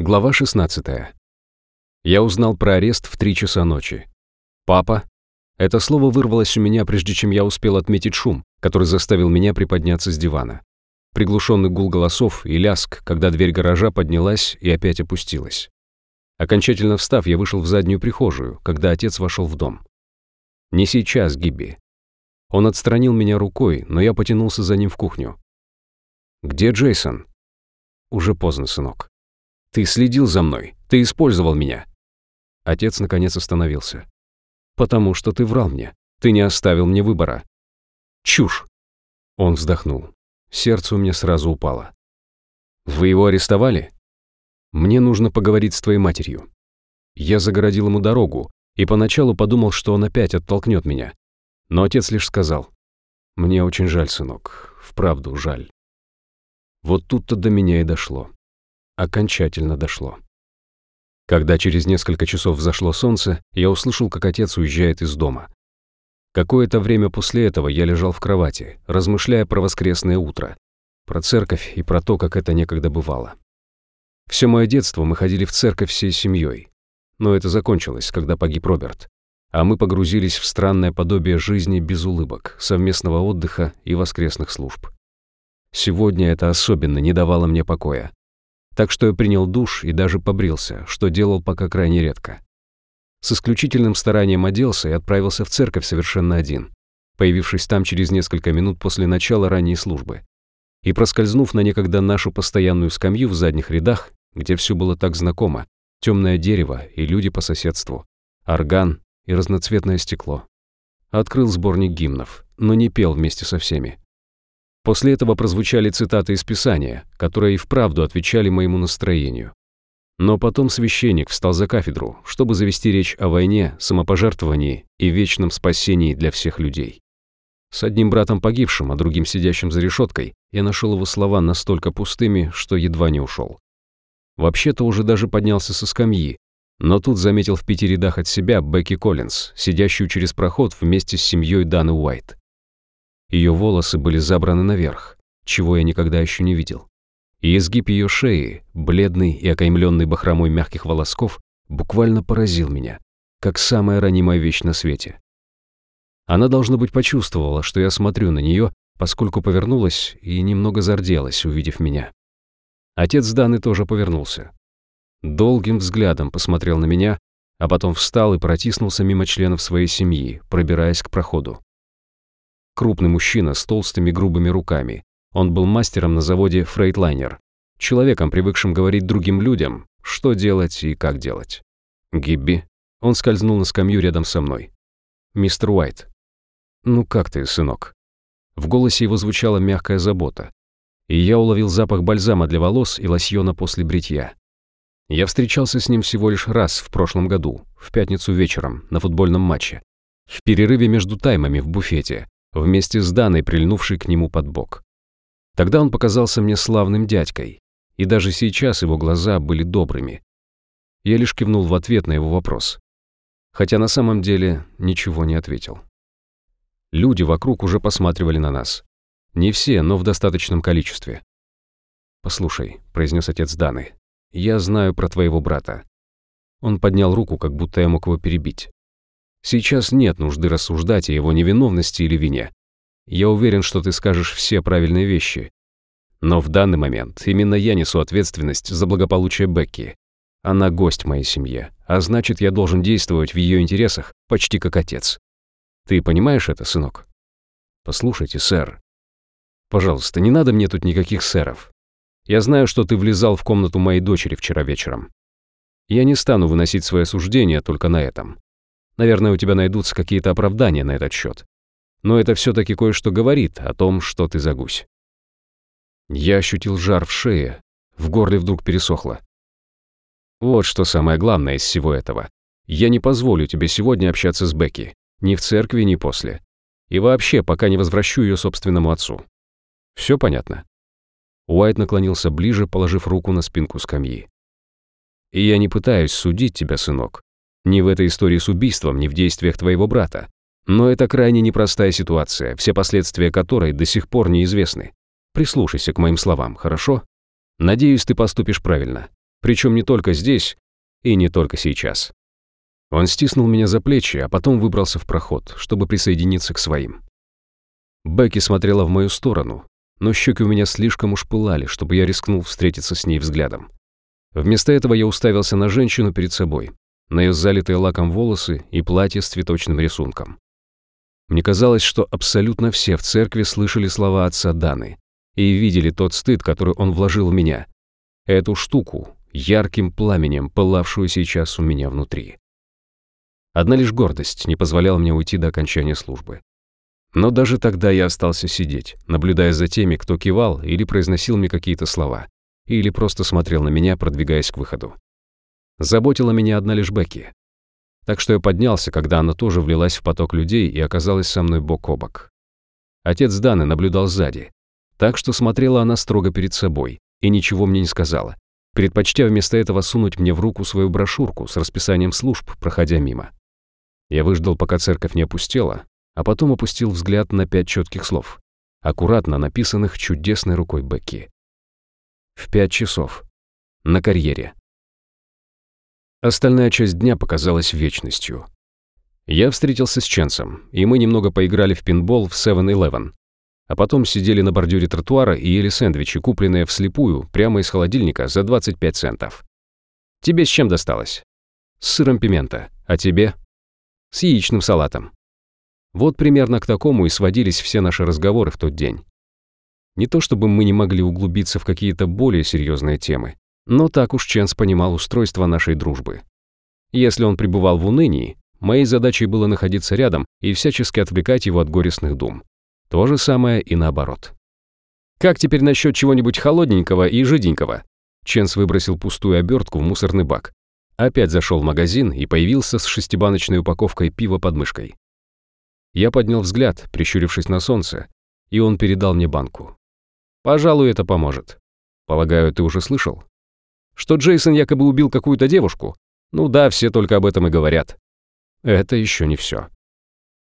Глава 16. Я узнал про арест в 3 часа ночи. «Папа?» Это слово вырвалось у меня, прежде чем я успел отметить шум, который заставил меня приподняться с дивана. Приглушенный гул голосов и ляск, когда дверь гаража поднялась и опять опустилась. Окончательно встав, я вышел в заднюю прихожую, когда отец вошел в дом. «Не сейчас, Гибби». Он отстранил меня рукой, но я потянулся за ним в кухню. «Где Джейсон?» «Уже поздно, сынок. Ты следил за мной, ты использовал меня». Отец наконец остановился. «Потому что ты врал мне, ты не оставил мне выбора». «Чушь!» Он вздохнул. Сердце у меня сразу упало. «Вы его арестовали?» «Мне нужно поговорить с твоей матерью». Я загородил ему дорогу и поначалу подумал, что он опять оттолкнет меня. Но отец лишь сказал, «Мне очень жаль, сынок, вправду жаль». Вот тут-то до меня и дошло. Окончательно дошло. Когда через несколько часов взошло солнце, я услышал, как отец уезжает из дома. Какое-то время после этого я лежал в кровати, размышляя про воскресное утро, про церковь и про то, как это некогда бывало. Все мое детство мы ходили в церковь всей семьей. Но это закончилось, когда погиб Роберт. А мы погрузились в странное подобие жизни без улыбок, совместного отдыха и воскресных служб. Сегодня это особенно не давало мне покоя. Так что я принял душ и даже побрился, что делал пока крайне редко. С исключительным старанием оделся и отправился в церковь совершенно один, появившись там через несколько минут после начала ранней службы. И проскользнув на некогда нашу постоянную скамью в задних рядах, где все было так знакомо, темное дерево и люди по соседству, орган и разноцветное стекло. Открыл сборник гимнов, но не пел вместе со всеми. После этого прозвучали цитаты из Писания, которые и вправду отвечали моему настроению. Но потом священник встал за кафедру, чтобы завести речь о войне, самопожертвовании и вечном спасении для всех людей. С одним братом погибшим, а другим сидящим за решеткой, я нашел его слова настолько пустыми, что едва не ушел. Вообще-то уже даже поднялся со скамьи, но тут заметил в пяти рядах от себя Бекки Коллинз, сидящую через проход вместе с семьей Даны Уайт. Ее волосы были забраны наверх, чего я никогда еще не видел. И изгиб ее шеи, бледный и окаймленный бахромой мягких волосков, буквально поразил меня, как самая ранимая вещь на свете. Она, должно быть, почувствовала, что я смотрю на нее, поскольку повернулась и немного зарделась, увидев меня. Отец Даны тоже повернулся. Долгим взглядом посмотрел на меня, а потом встал и протиснулся мимо членов своей семьи, пробираясь к проходу. Крупный мужчина с толстыми грубыми руками. Он был мастером на заводе Фрейтлайнер. Человеком, привыкшим говорить другим людям, что делать и как делать. Гибби. Он скользнул на скамью рядом со мной. «Мистер Уайт». «Ну как ты, сынок?» В голосе его звучала мягкая забота. И я уловил запах бальзама для волос и лосьона после бритья. Я встречался с ним всего лишь раз в прошлом году, в пятницу вечером, на футбольном матче. В перерыве между таймами в буфете, вместе с Даной, прильнувшей к нему под бок. Тогда он показался мне славным дядькой, и даже сейчас его глаза были добрыми. Я лишь кивнул в ответ на его вопрос, хотя на самом деле ничего не ответил. Люди вокруг уже посматривали на нас. Не все, но в достаточном количестве. «Послушай», — произнес отец Даны, — «я знаю про твоего брата». Он поднял руку, как будто я мог его перебить. Сейчас нет нужды рассуждать о его невиновности или вине. Я уверен, что ты скажешь все правильные вещи. Но в данный момент именно я несу ответственность за благополучие Бекки. Она гость моей семье, а значит, я должен действовать в ее интересах почти как отец. Ты понимаешь это, сынок? Послушайте, сэр. Пожалуйста, не надо мне тут никаких сэров. Я знаю, что ты влезал в комнату моей дочери вчера вечером. Я не стану выносить свои суждения только на этом. Наверное, у тебя найдутся какие-то оправдания на этот счет. Но это все-таки кое-что говорит о том, что ты за гусь. Я ощутил жар в шее, в горле вдруг пересохло. Вот что самое главное из всего этого. Я не позволю тебе сегодня общаться с Бекки, ни в церкви, ни после. И вообще, пока не возвращу ее собственному отцу. Все понятно?» Уайт наклонился ближе, положив руку на спинку скамьи. «И я не пытаюсь судить тебя, сынок. Ни в этой истории с убийством, ни в действиях твоего брата. Но это крайне непростая ситуация, все последствия которой до сих пор неизвестны. Прислушайся к моим словам, хорошо? Надеюсь, ты поступишь правильно. Причем не только здесь и не только сейчас. Он стиснул меня за плечи, а потом выбрался в проход, чтобы присоединиться к своим. Бекки смотрела в мою сторону, но щеки у меня слишком уж пылали, чтобы я рискнул встретиться с ней взглядом. Вместо этого я уставился на женщину перед собой, на ее залитые лаком волосы и платье с цветочным рисунком. Мне казалось, что абсолютно все в церкви слышали слова отца Даны и видели тот стыд, который он вложил в меня. Эту штуку, ярким пламенем, пылавшую сейчас у меня внутри. Одна лишь гордость не позволяла мне уйти до окончания службы. Но даже тогда я остался сидеть, наблюдая за теми, кто кивал или произносил мне какие-то слова, или просто смотрел на меня, продвигаясь к выходу. Заботила меня одна лишь Бекки. Так что я поднялся, когда она тоже влилась в поток людей и оказалась со мной бок о бок. Отец Даны наблюдал сзади, так что смотрела она строго перед собой и ничего мне не сказала, предпочтя вместо этого сунуть мне в руку свою брошюрку с расписанием служб, проходя мимо. Я выждал, пока церковь не опустела, а потом опустил взгляд на пять четких слов, аккуратно написанных чудесной рукой Бекки. В пять часов. На карьере. Остальная часть дня показалась вечностью. Я встретился с Ченсом, и мы немного поиграли в пинбол в 7-Eleven, а потом сидели на бордюре тротуара и ели сэндвичи, купленные вслепую, прямо из холодильника, за 25 центов. Тебе с чем досталось? С сыром пимента. А тебе? С яичным салатом. Вот примерно к такому и сводились все наши разговоры в тот день. Не то чтобы мы не могли углубиться в какие-то более серьезные темы, но так уж Ченс понимал устройство нашей дружбы. Если он пребывал в унынии, моей задачей было находиться рядом и всячески отвлекать его от горестных дум. То же самое и наоборот. «Как теперь насчет чего-нибудь холодненького и жиденького?» Ченс выбросил пустую обертку в мусорный бак. Опять зашел в магазин и появился с шестибаночной упаковкой пива под мышкой. Я поднял взгляд, прищурившись на солнце, и он передал мне банку. «Пожалуй, это поможет. Полагаю, ты уже слышал?» «Что Джейсон якобы убил какую-то девушку? Ну да, все только об этом и говорят». Это еще не все.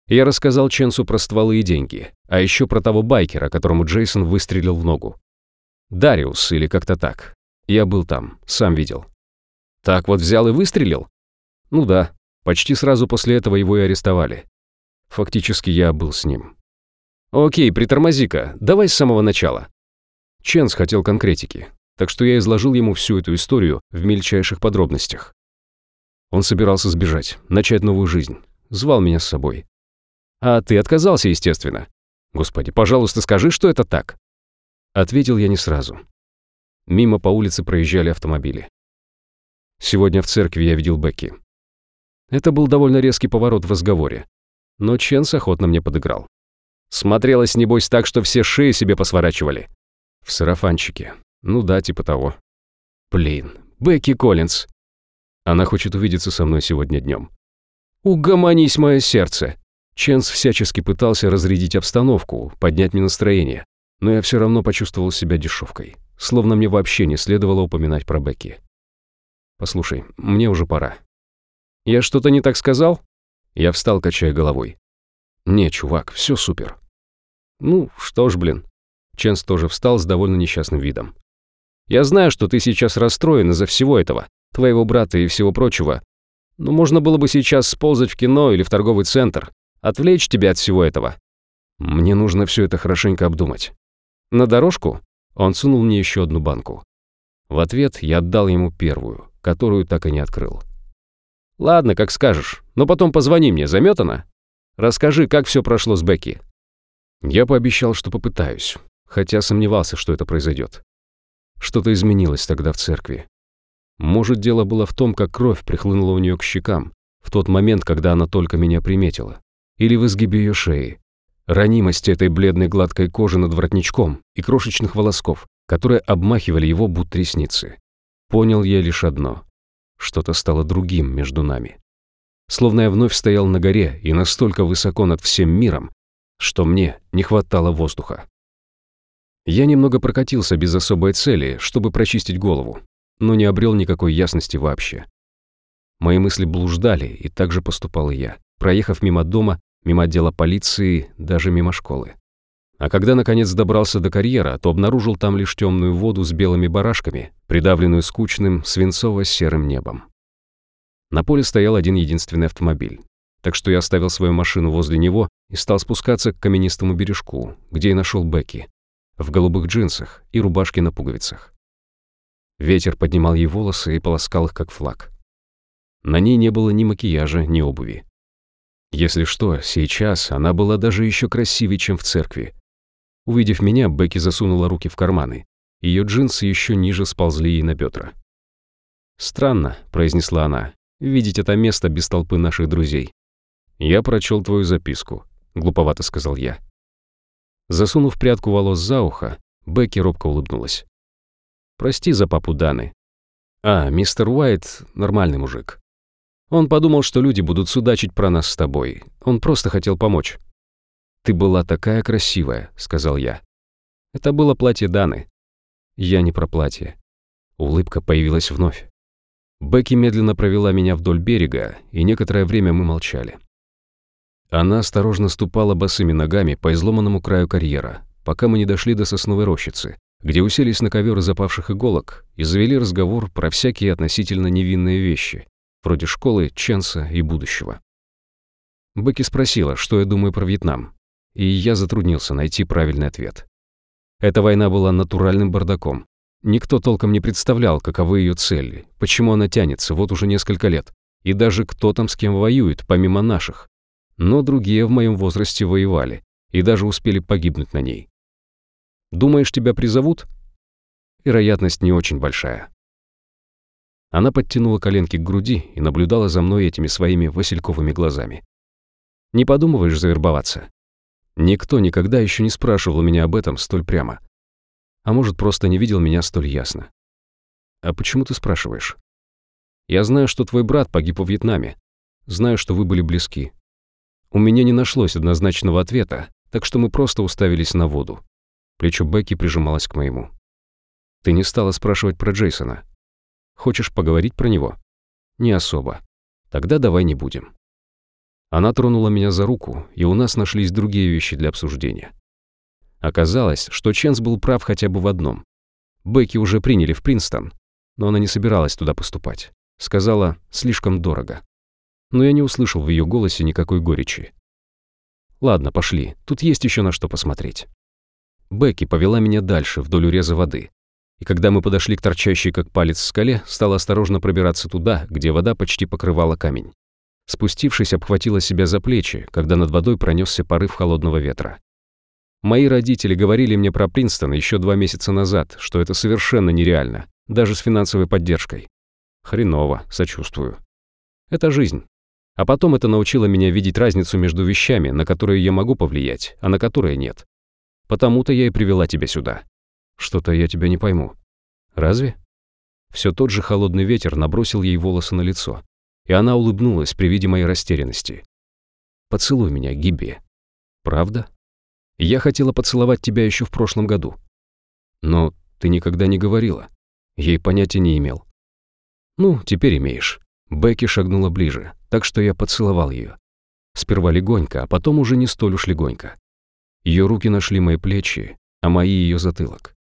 Я рассказал Ченсу про стволы и деньги, а еще про того байкера, которому Джейсон выстрелил в ногу. Дариус или как-то так. Я был там, сам видел. Так вот взял и выстрелил? Ну да, почти сразу после этого его и арестовали. Фактически я был с ним. «Окей, притормози-ка, давай с самого начала». Ченс хотел конкретики, так что я изложил ему всю эту историю в мельчайших подробностях. Он собирался сбежать, начать новую жизнь, звал меня с собой. А ты отказался, естественно. Господи, пожалуйста, скажи, что это так. Ответил я не сразу. Мимо по улице проезжали автомобили. Сегодня в церкви я видел Бекки. Это был довольно резкий поворот в разговоре но Ченс охотно мне подыграл. Смотрелось, небось, так, что все шеи себе посворачивали. В сарафанчике. Ну да, типа того. Блин, Бекки Коллинз. Она хочет увидеться со мной сегодня днем. Угомонись, мое сердце. Ченс всячески пытался разрядить обстановку, поднять мне настроение, но я все равно почувствовал себя дешевкой, словно мне вообще не следовало упоминать про Бекки. Послушай, мне уже пора. Я что-то не так сказал? Я встал, качая головой. «Не, чувак, все супер». «Ну, что ж, блин». Ченс тоже встал с довольно несчастным видом. «Я знаю, что ты сейчас расстроен из-за всего этого, твоего брата и всего прочего. Но можно было бы сейчас сползать в кино или в торговый центр, отвлечь тебя от всего этого. Мне нужно все это хорошенько обдумать. На дорожку?» Он сунул мне еще одну банку. В ответ я отдал ему первую, которую так и не открыл. Ладно, как скажешь. Но потом позвони мне, заметана? Расскажи, как все прошло с Бекки. Я пообещал, что попытаюсь, хотя сомневался, что это произойдет. Что-то изменилось тогда в церкви. Может, дело было в том, как кровь прихлынула у нее к щекам, в тот момент, когда она только меня приметила. Или в изгибе ее шеи. Ранимость этой бледной гладкой кожи над воротничком и крошечных волосков, которые обмахивали его будто ресницы. Понял я лишь одно. Что-то стало другим между нами. Словно я вновь стоял на горе и настолько высоко над всем миром, что мне не хватало воздуха. Я немного прокатился без особой цели, чтобы прочистить голову, но не обрел никакой ясности вообще. Мои мысли блуждали, и так же поступал и я, проехав мимо дома, мимо отдела полиции, даже мимо школы. А когда наконец добрался до карьера, то обнаружил там лишь темную воду с белыми барашками, придавленную скучным свинцово-серым небом. На поле стоял один единственный автомобиль, так что я оставил свою машину возле него и стал спускаться к каменистому бережку, где и нашел Бекки, в голубых джинсах и рубашке на пуговицах. Ветер поднимал ей волосы и полоскал их, как флаг. На ней не было ни макияжа, ни обуви. Если что, сейчас она была даже еще красивее, чем в церкви. Увидев меня, Бекки засунула руки в карманы. Ее джинсы еще ниже сползли ей на бедра. «Странно», — произнесла она, — «видеть это место без толпы наших друзей». «Я прочел твою записку», — глуповато сказал я. Засунув прядку волос за ухо, Бекки робко улыбнулась. «Прости за папу Даны. А, мистер Уайт — нормальный мужик. Он подумал, что люди будут судачить про нас с тобой. Он просто хотел помочь». «Ты была такая красивая», — сказал я. Это было платье Даны. Я не про платье. Улыбка появилась вновь. Бекки медленно провела меня вдоль берега, и некоторое время мы молчали. Она осторожно ступала босыми ногами по изломанному краю карьера, пока мы не дошли до сосновой рощицы, где уселись на ковер из запавших иголок и завели разговор про всякие относительно невинные вещи, вроде школы, Ченса и будущего. Бекки спросила, что я думаю про Вьетнам, и я затруднился найти правильный ответ. Эта война была натуральным бардаком. Никто толком не представлял, каковы ее цели, почему она тянется вот уже несколько лет, и даже кто там с кем воюет, помимо наших, но другие в моем возрасте воевали и даже успели погибнуть на ней. Думаешь, тебя призовут? Вероятность не очень большая. Она подтянула коленки к груди и наблюдала за мной этими своими васильковыми глазами. Не подумываешь завербоваться? Никто никогда еще не спрашивал меня об этом столь прямо. А может, просто не видел меня столь ясно. А почему ты спрашиваешь? Я знаю, что твой брат погиб во Вьетнаме. Знаю, что вы были близки. У меня не нашлось однозначного ответа, так что мы просто уставились на воду. Плечо Бекки прижималось к моему. Ты не стала спрашивать про Джейсона. Хочешь поговорить про него? Не особо. Тогда давай не будем. Она тронула меня за руку, и у нас нашлись другие вещи для обсуждения. Оказалось, что Ченс был прав хотя бы в одном. Бекки уже приняли в Принстон, но она не собиралась туда поступать. Сказала, слишком дорого но я не услышал в ее голосе никакой горечи. «Ладно, пошли, тут есть еще на что посмотреть». Бекки повела меня дальше, вдоль уреза воды. И когда мы подошли к торчащей как палец скале, стала осторожно пробираться туда, где вода почти покрывала камень. Спустившись, обхватила себя за плечи, когда над водой пронесся порыв холодного ветра. Мои родители говорили мне про Принстон еще два месяца назад, что это совершенно нереально, даже с финансовой поддержкой. Хреново, сочувствую. Это жизнь. А потом это научило меня видеть разницу между вещами, на которые я могу повлиять, а на которые нет. Потому-то я и привела тебя сюда. Что-то я тебя не пойму. Разве? Все тот же холодный ветер набросил ей волосы на лицо, и она улыбнулась при виде моей растерянности. «Поцелуй меня, Гиби». «Правда? Я хотела поцеловать тебя еще в прошлом году. Но ты никогда не говорила. Ей понятия не имел. Ну, теперь имеешь. Бекки шагнула ближе, так что я поцеловал ее. Сперва легонько, а потом уже не столь уж легонько. Ее руки нашли мои плечи, а мои ее затылок.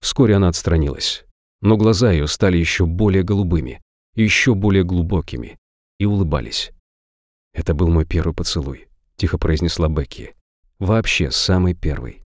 Вскоре она отстранилась, но глаза ее стали еще более голубыми, еще более глубокими, и улыбались. «Это был мой первый поцелуй», — тихо произнесла Бекки. «Вообще самый первый».